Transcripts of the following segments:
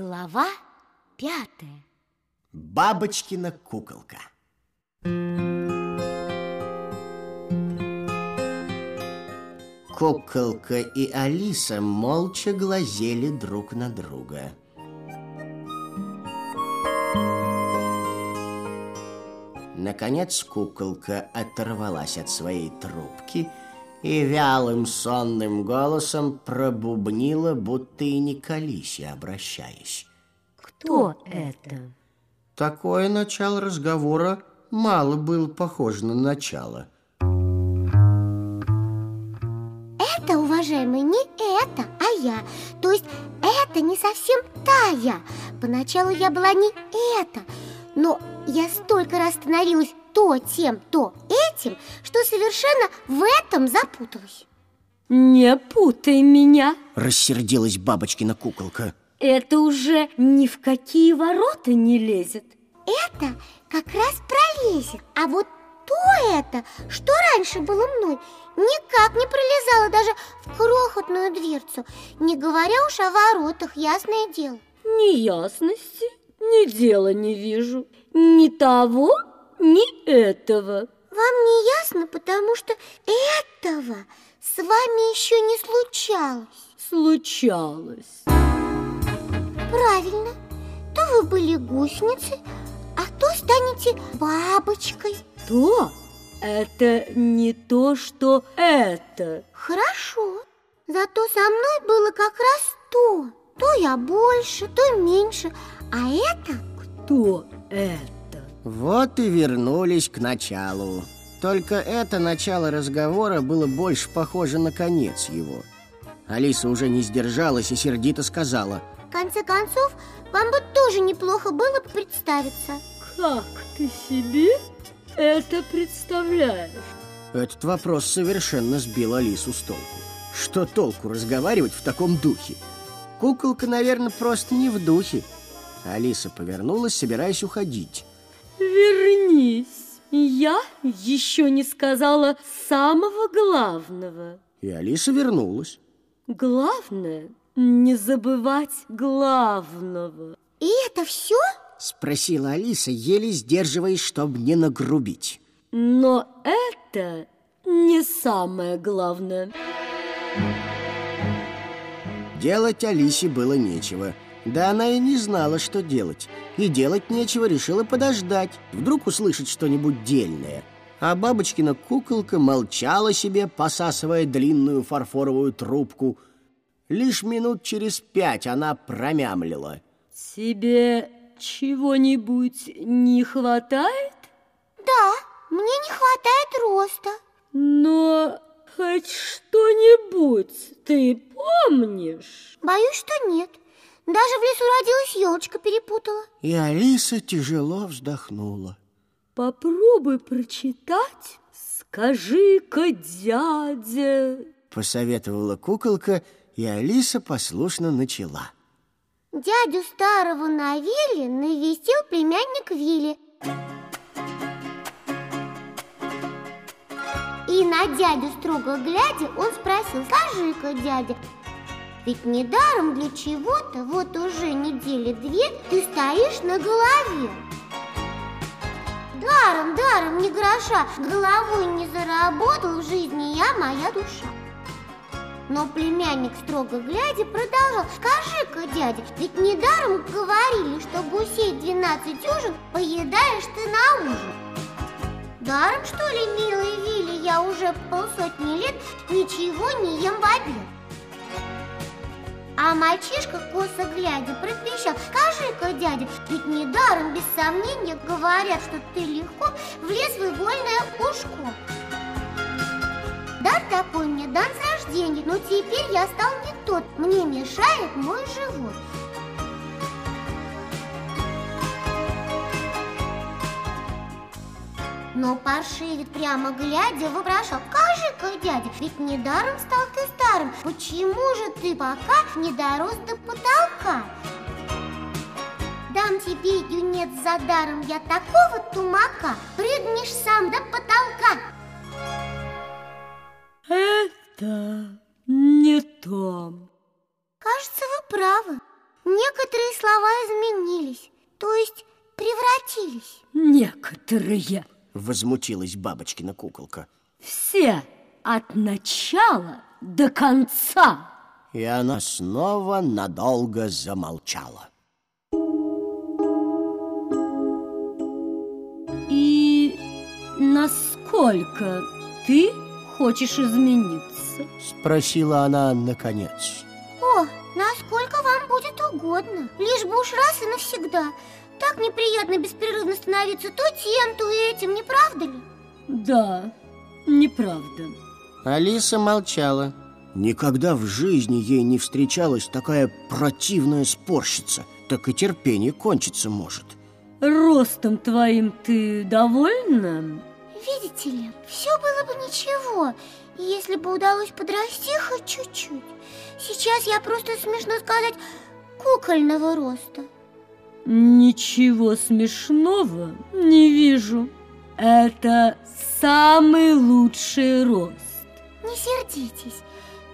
Глава пятая. Бабочкина куколка. Куколка и Алиса молча глазели друг на друга. Наконец куколка оторвалась от своей трубки и вялым сонным голосом пробубнила, будто и не к Алисе обращаясь. Кто это? Такое начало разговора мало было похоже на начало. Это, уважаемый, не это, а я. То есть это не совсем та я. Поначалу я была не это, но я столько раз становилась то тем, то этим, что совершенно в этом запуталась. Не путай меня. Рассердилась бабочкина куколка. Это уже ни в какие ворота не лезет. Это как раз пролезет. А вот то это, что раньше было мной, никак не пролезало даже в крохотную дверцу, не говоря уж о воротах, ясное дело. Ни ясности, ни дела не вижу. Ни того, ни этого. Вам не ясно, потому что этого с вами еще не случалось. Случалось. Правильно. То вы были гусеницей, а то станете бабочкой. То это не то, что это. Хорошо. Зато со мной было как раз то. То я больше, то меньше. А это Кто это? Вот и вернулись к началу. Только это начало разговора было больше похоже на конец его. Алиса уже не сдержалась и сердито сказала. в конце концов вам бы тоже неплохо было бы представиться. Как ты себе это представляешь? Этот вопрос совершенно сбил Алису с толку. Что толку разговаривать в таком духе? Куколка, наверное, просто не в духе. Алиса повернулась, собираясь уходить. Вернись. Я еще не сказала самого главного. И Алиса вернулась. Главное не забывать главного. И это все? Спросила Алиса, еле сдерживаясь, чтобы не нагрубить. Но это не самое главное. Делать Алисе было нечего. Да она и не знала, что делать. И делать нечего, решила подождать. Вдруг услышать что-нибудь дельное. А бабочкина куколка молчала себе, посасывая длинную фарфоровую трубку. Лишь минут через пять она промямлила. Тебе чего-нибудь не хватает? Да, мне не хватает роста. Но хоть что-нибудь ты помнишь? Боюсь, что нет. Даже в лесу родилась елочка перепутала. И Алиса тяжело вздохнула. Попробуй прочитать. Скажи-ка, дядя. Посоветовала куколка, и Алиса послушно начала. Дядю старого Навили навестил племянник Вилли. И на дядю строго глядя, он спросил, скажи-ка, дядя, ведь недаром для чего-то вот уже недели две ты стоишь на голове. Даром, даром, ни гроша, головой не заработал в жизни я, моя душа. Но племянник, строго глядя, продолжал Скажи-ка, дядя, ведь недаром говорили, что гусей двенадцать ужин поедаешь ты на ужин Даром, что ли, милый Вилли, я уже полсотни лет ничего не ем в обед а мальчишка, косо глядя, пропищал Скажи-ка, дядя, ведь недаром, без сомнения, говорят, что ты легко влез в игольное ушко Дар такой мне дан с рождения, но теперь я стал не тот, мне мешает мой живот. Но паршивец прямо глядя вопрошал Скажи-ка, дядя, ведь недаром стал ты старым Почему же ты пока не дорос до потолка? Дам тебе, юнец, за даром я такого тумака Прыгнешь сам до потолка Это не то. Кажется, вы правы Некоторые слова испортились? Некоторые. Возмутилась бабочкина куколка. Все от начала до конца. И она снова надолго замолчала. И насколько ты хочешь измениться? Спросила она наконец. О, насколько вам будет угодно Лишь бы уж раз и навсегда Так неприятно беспрерывно становиться то тем, то этим, не правда ли? Да, неправда. Алиса молчала. Никогда в жизни ей не встречалась такая противная спорщица. Так и терпение кончиться может. Ростом твоим ты довольна? Видите ли, все было бы ничего, если бы удалось подрасти хоть чуть-чуть. Сейчас я просто, смешно сказать, кукольного роста. Ничего смешного не вижу. Это самый лучший рост. Не сердитесь,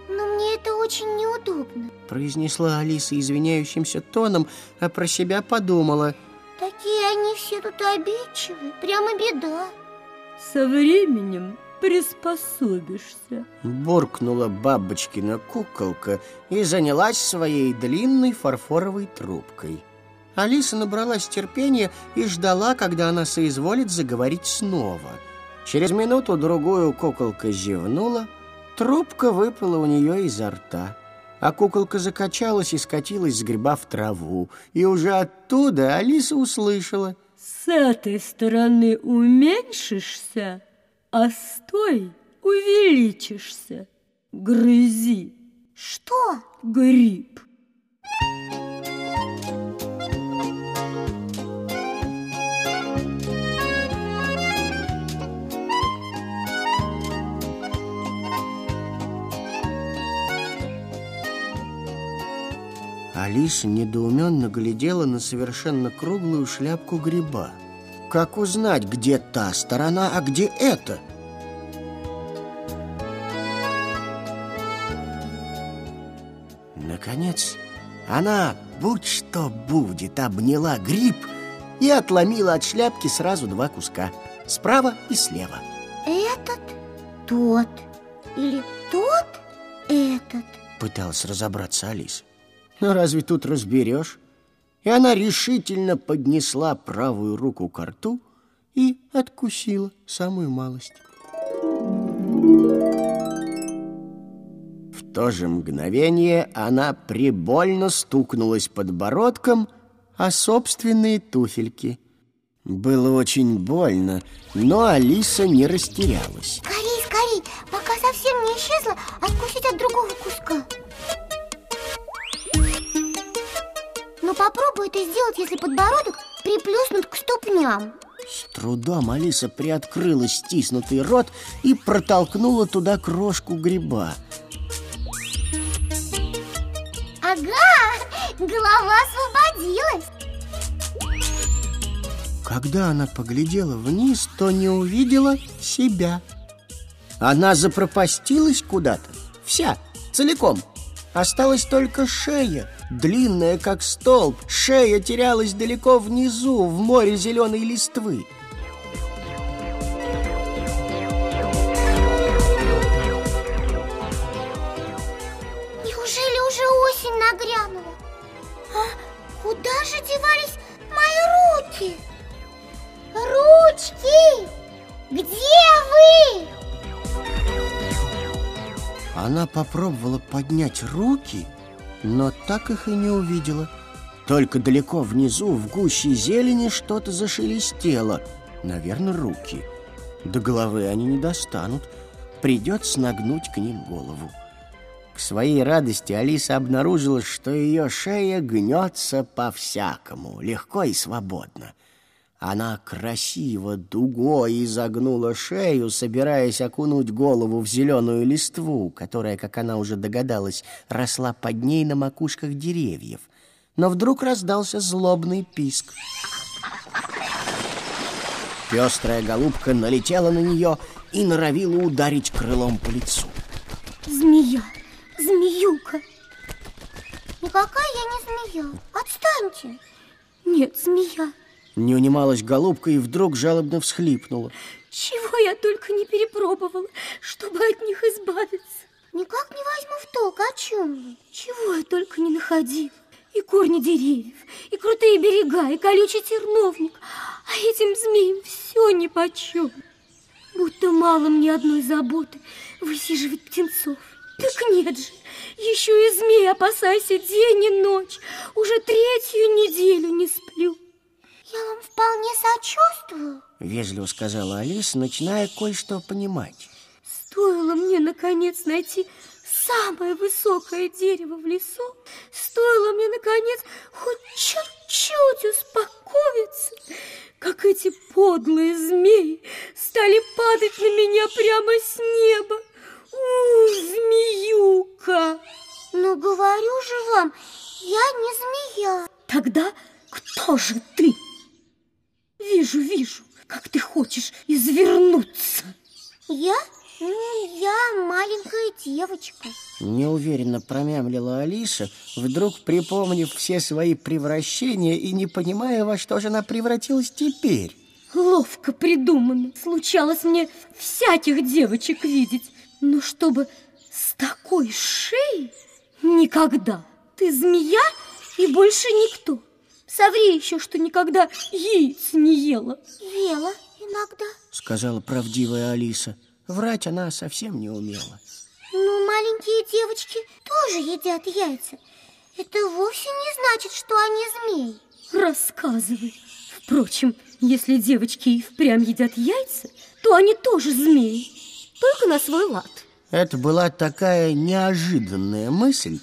но мне это очень неудобно. Произнесла Алиса извиняющимся тоном, а про себя подумала. Такие они все тут обидчивые, прямо беда. Со временем приспособишься. Буркнула бабочкина куколка и занялась своей длинной фарфоровой трубкой. Алиса набралась терпения и ждала, когда она соизволит заговорить снова. Через минуту-другую куколка зевнула, трубка выпала у нее изо рта, а куколка закачалась и скатилась с гриба в траву, и уже оттуда Алиса услышала — С этой стороны уменьшишься, а с той увеличишься. Грызи. Что? Гриб. Алиса недоуменно глядела на совершенно круглую шляпку гриба. Как узнать, где та сторона, а где эта? Наконец, она, будь что будет, обняла гриб и отломила от шляпки сразу два куска, справа и слева. Этот, тот или тот, этот. Пыталась разобраться Алиса. Но разве тут разберешь? И она решительно поднесла правую руку к рту и откусила самую малость. В то же мгновение она прибольно стукнулась подбородком о собственные туфельки. Было очень больно, но Алиса не растерялась. Скорей, скорей, пока совсем не исчезла, откусить от другого куска. Но попробуй это сделать, если подбородок приплюснут к ступням. С трудом Алиса приоткрыла стиснутый рот и протолкнула туда крошку гриба. Ага, голова освободилась. Когда она поглядела вниз, то не увидела себя. Она запропастилась куда-то, вся, целиком. Осталась только шея, длинная, как столб. Шея терялась далеко внизу, в море зеленой листвы. Неужели уже осень нагрянула? А куда же девались мои руки? Ручки! Где вы? Она попробовала поднять руки, но так их и не увидела. Только далеко внизу, в гуще зелени, что-то зашелестело. Наверное, руки. До головы они не достанут. Придется нагнуть к ним голову. К своей радости Алиса обнаружила, что ее шея гнется по-всякому, легко и свободно. Она красиво дугой изогнула шею, собираясь окунуть голову в зеленую листву, которая, как она уже догадалась, росла под ней на макушках деревьев. Но вдруг раздался злобный писк. Пестрая голубка налетела на нее и норовила ударить крылом по лицу. Змея, змеюка. Никакая я не змея. Отстаньте. Нет, змея. Не унималась голубка и вдруг жалобно всхлипнула. Чего я только не перепробовала, чтобы от них избавиться. Никак не возьму в толк, о чем вы? Чего я только не находила. И корни деревьев, и крутые берега, и колючий терновник. А этим змеям все нипочем. Будто мало мне одной заботы высиживать птенцов. Так нет же, еще и змей опасайся день и ночь. Уже третью неделю не сплю. Я вам вполне сочувствую. Вежливо сказала Алиса, начиная кое-что понимать. Стоило мне, наконец, найти самое высокое дерево в лесу, стоило мне, наконец, хоть чуть-чуть успокоиться, как эти подлые змеи стали падать на меня прямо с неба. У, змеюка! Ну, говорю же вам, я не змея. Тогда кто же ты? Вижу, вижу, как ты хочешь извернуться. Я? Ну, я маленькая девочка. Неуверенно промямлила Алиса, вдруг припомнив все свои превращения и не понимая, во что же она превратилась теперь. Ловко придумано. Случалось мне всяких девочек видеть. Но чтобы с такой шеей никогда. Ты змея и больше никто. Соври еще, что никогда яиц не ела. Ела иногда. Сказала правдивая Алиса. Врать она совсем не умела. Ну, маленькие девочки тоже едят яйца. Это вовсе не значит, что они змеи. Рассказывай. Впрочем, если девочки и впрямь едят яйца, то они тоже змеи, только на свой лад. Это была такая неожиданная мысль,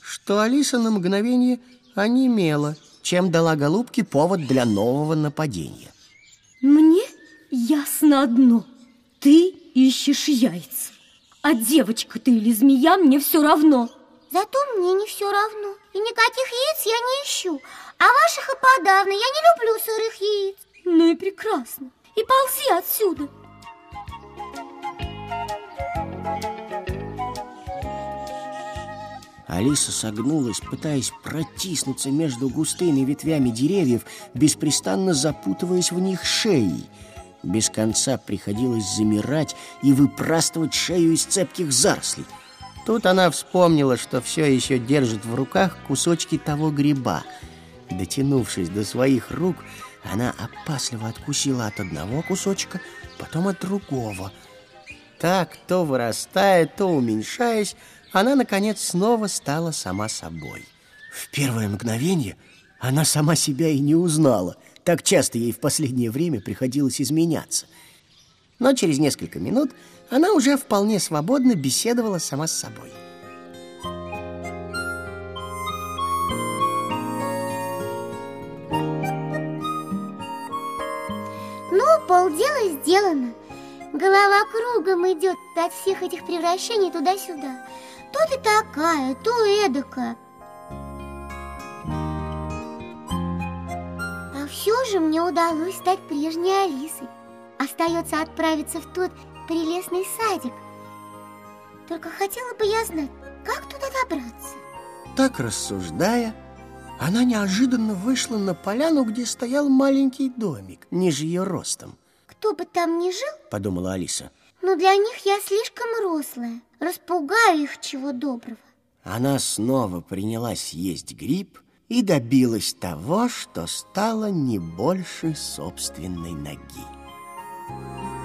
что Алиса на мгновение онемела, чем дала голубке повод для нового нападения. Мне ясно одно. Ты ищешь яйца. А девочка ты или змея, мне все равно. Зато мне не все равно. И никаких яиц я не ищу. А ваших и подавно. Я не люблю сырых яиц. Ну и прекрасно. И ползи отсюда. Алиса согнулась, пытаясь протиснуться между густыми ветвями деревьев, беспрестанно запутываясь в них шеей. Без конца приходилось замирать и выпрастывать шею из цепких зарослей. Тут она вспомнила, что все еще держит в руках кусочки того гриба. Дотянувшись до своих рук, она опасливо откусила от одного кусочка, потом от другого. Так, то вырастая, то уменьшаясь, она, наконец, снова стала сама собой. В первое мгновение она сама себя и не узнала. Так часто ей в последнее время приходилось изменяться. Но через несколько минут она уже вполне свободно беседовала сама с собой. Ну, полдела сделано. Голова кругом идет от всех этих превращений туда-сюда. То ты такая, то эдакая. А все же мне удалось стать прежней Алисой. Остается отправиться в тот прелестный садик. Только хотела бы я знать, как туда добраться. Так рассуждая, она неожиданно вышла на поляну, где стоял маленький домик, ниже ее ростом. Кто бы там ни жил, Подумала Алиса. Но для них я слишком рослая. Распугаю их чего доброго. Она снова принялась есть гриб и добилась того, что стало не больше собственной ноги.